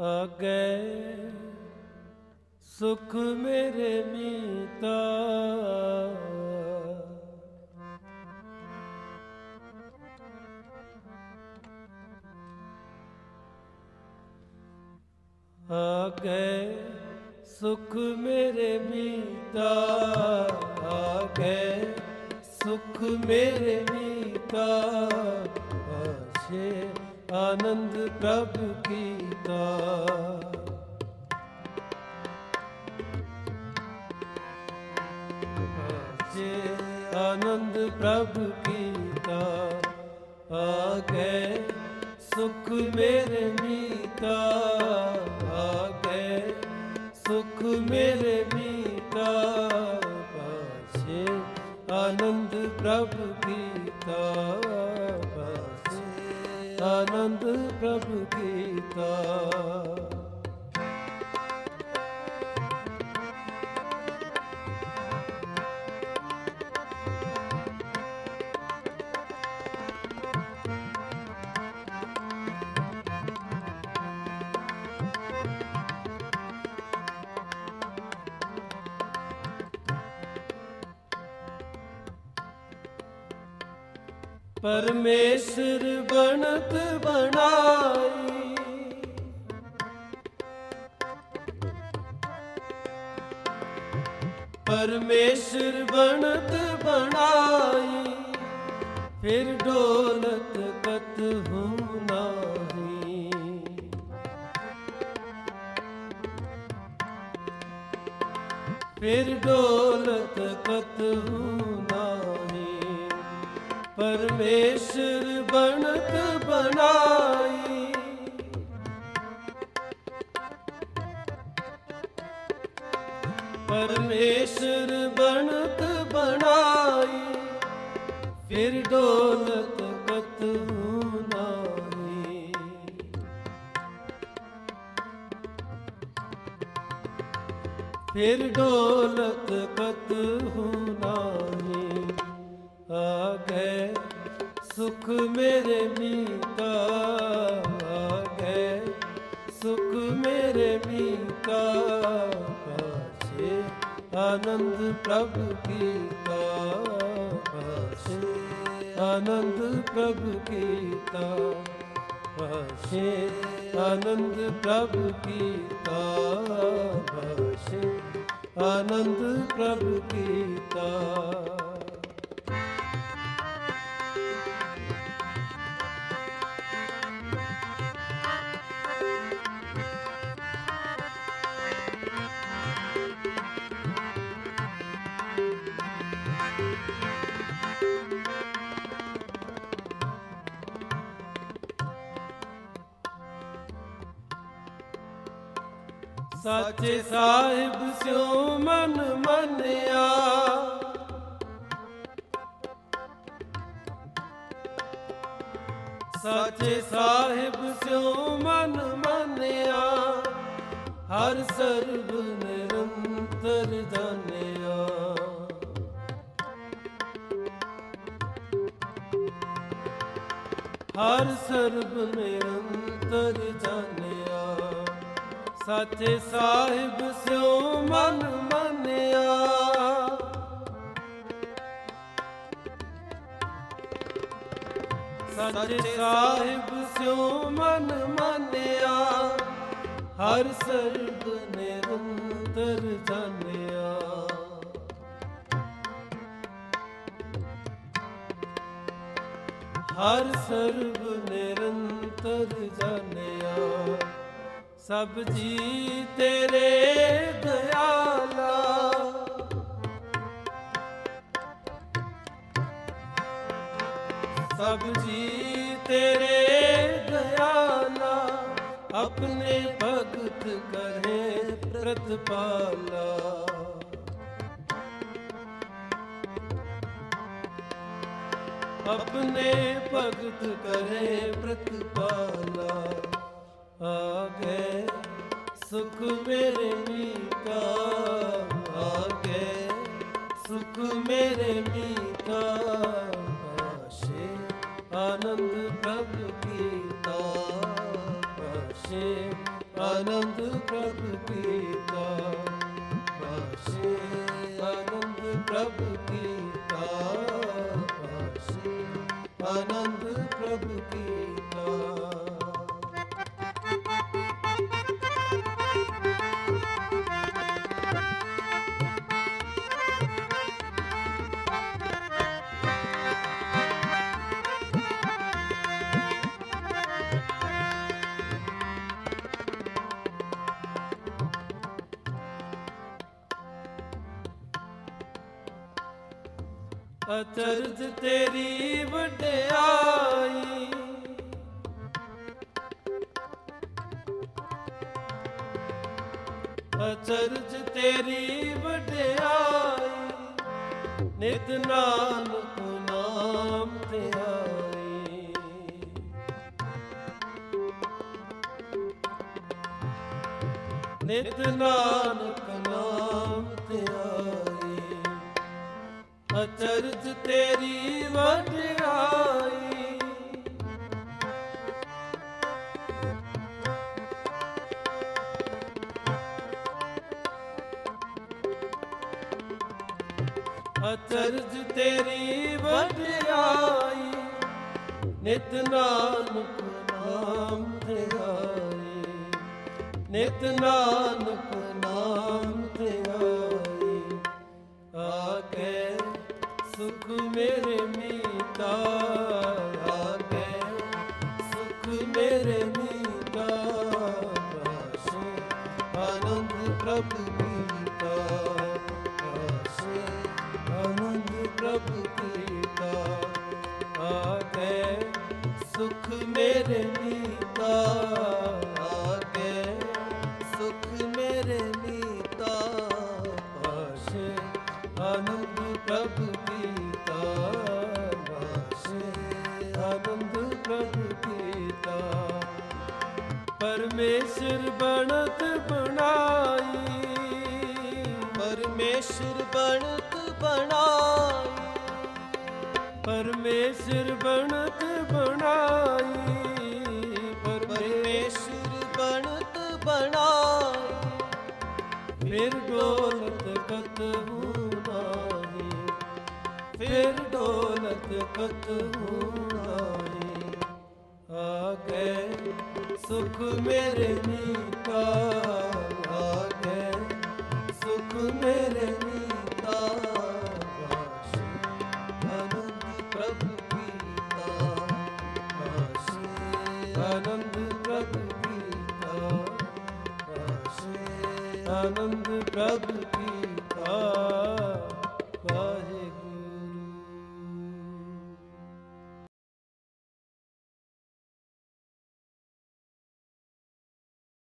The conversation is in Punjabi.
ਆਗੇ। ਸੁਖ ਮੇਰੇ ਮੀਤਾ। ਆਗੇ। ਸੁਖ ਮੇਰੇ ਮੀਤਾ। ਆਗੇ। ਸੁਖ ਮੇਰੇ ਮੀਤਾ। ਆਸ਼ੇ ਆਨੰਦ ਪ੍ਰਭ ਕੀਤਾ। ਆਨੰਦ ਪ੍ਰਭ ਕੀਤਾ। ਆਗੇ ਸੁਖ ਮੇਰੇ ਮੀਤਾ। ਆਗੇ ਸੁਖ ਮੇਰੇ ਮੀਤਾ। ਪਾਛੇ ਆਨੰਦ ਪ੍ਰਭ ਕੀਤਾ। ਆਨੰਦ ਪ੍ਰਭ ਕੀਤਾ। ਪਰਮੇਸ਼ਰ ਬਣਤ ਬਣਾਈ। ਪਰਮੇਸ਼ਰ ਬਣਤ ਬਣਾਈ, ਫਿਰ ਡੋਲਤ ਕਤ ਹੂੰ ਨਾਹੀ। ਫਿਰ ਡੋਲਤ ਕਤ ਹੂੰ ਨਾਹੀ। ਪਰਮੇਸ਼ਰ ਬਣਤ ਬਣਾਈ। ਪਰਮੇਸ਼ਰ ਬਣਤ ਬਣਾਈ ਫਿਰ ਡੋਲਤ ਕਤ ਨਾਹੀ ਫਿਰ ਡੋਲਤ ਕਤ ਨਾਹੀ ਆ ਆਗੇ, ਸੁਖ ਮੇਰੇ ਮੀਤਾ ਆਗੇ, ਸੁਖ ਮੇਰੇ ਮੀਤਾ ਪਾਛੇ, ਆਨੰਦ ਪ੍ਰਭ ਕੀਤਾ ਪਾਛੇ, ਆਨੰਦ ਪ੍ਰਭ ਕੀਤਾ ਪਾਛੇ, ਆਨੰਦ ਪ੍ਰਭ ਕੀਤਾ ਪਾਛੇ, ਆਨੰਦ ਪ੍ਰਭ ਕੀਤਾ ਸਾਚੇ ਸਾਹਿਬ ਸਿਉ ਮਨ ਮੰਨਿਆ। ਸਾਚੇ ਸਾਹਿਬ ਸਿਉ ਮਨ ਮੰਨਿਆ। ਹਰ ਸਰਬ ਨਿਰੰਤਰ ਜਾਣਿਆ ਹਰ ਸਰਬ ਨਿਰੰਤਰ ਜਾਣਿਆ। ਸਾਚੇ ਸਾਹਿਬ ਸਿਉ ਮਨ ਮੰਨਿਆ। ਸਾਚੇ ਸਾਹਿਬ ਸਿਉ ਮਨ ਮੰਨਿਆ। ਹਰ ਸਰਬ ਨਿਰੰਤਰ ਜਾਣਿਆ। ਹਰ ਸਰਬ ਨਿਰੰਤਰ ਜਾਣਿਆ ਸਭ ਜੀ ਤੇਰੇ ਦਇਆਲਾ। ਸਭ ਜੀ ਤੇਰੇ ਦਇਆਲਾ, ਆਪਣੇ ਭਗਤ ਕਰੇ ਪ੍ਰਤਪਾਲਾ। ਆਪਣੇ ਭਗਤ ਕਰੇ ਪ੍ਰਤਪਾਲਾ ਆਗੇ ਸੁਖ ਮੇਰੇ ਮੀਤਾ ਆਗੇ ਸੁਖ ਮੇਰੇ ਮੀਤਾ ਆਸ਼ੇ ਆਨੰਦ ਪ੍ਰਭ ਕੀਤਾ ਪਾਸ਼ੇ ਆਨੰਦ ਪ੍ਰਭ ਕੀਤਾ ਵਾਸੇ ਆਨੰਦ ਪ੍ਰਭ ਕੀਤਾ ਆਨੰਦ ਪ੍ਰਭ ਕੀਤਾ। ਅਚਰਜ ਤੇਰੀ ਵਡਿਆਈ। ਅਚਰਜ ਤੇਰੀ ਵਡਿਆਈ ਨਿਤ ਨਾਨਕ ਨਾਮ ਧਿਆਈ ਨਿਤ ਨਾਨਕ ਅਚਰਜ ਤੇਰੀ ਵਡਿਆਈ। ਅਚਰਜ ਤੇਰੀ ਵਡਿਆਈ ਨਿਤ ਨਾਨਕ ਨਾਮ ਧਿਆਈ ਨਿਤ ਨਾਨਕ ਮੇਰੇ ਮੀਤਾ ਆਗੇ, ਸੁਖ ਮੇਰੇ ਮੀਤਾ ਵਾਸੇ ਆਨੰਦ ਪ੍ਰਭ ਕੀਤਾ ਵਾਸੇ ਆਨੰਦ ਪ੍ਰਭ ਕੀਤਾ ਆਗੇ, ਸੁਖ ਮੇਰੇ ਮੀਤਾ ਪਰਮੇਸ਼ਰ ਬਣਤ ਬਣਾਈ। ਪਰਮੇਸ਼ਰ ਬਣਤ ਬਣਾਈ। ਪਰਮੇਸ਼ਰ ਬਣਤ ਬਣਾਈ। ਪਰਮੇਸ਼ਰ ਬਣਤ ਬਣਾਈ। ਫਿਰ ਡੋਲਤ ਕਤਹੂ ਨਾਹੀ। ਫਿਰ ਡੋਲਤ ਕਤਹੂ ਨਾਹੀ। ਆਗੇ ਸੁਖ ਮੇਰੇ ਨੀਤਾ ਆਗੇ ਸੁਖ ਮੇਰੇ ਨੀਤਾ ਵਾਸੇ ਅਨੰਦ ਪ੍ਰਭ ਕੀਤਾ। ਵਾਸੇ ਆਨੰਦ ਪ੍ਰਭ ਕੀਤਾ। ਵਾਸੇ ਆਨੰਦ ਪ੍ਰਭ ਕੀਤਾ।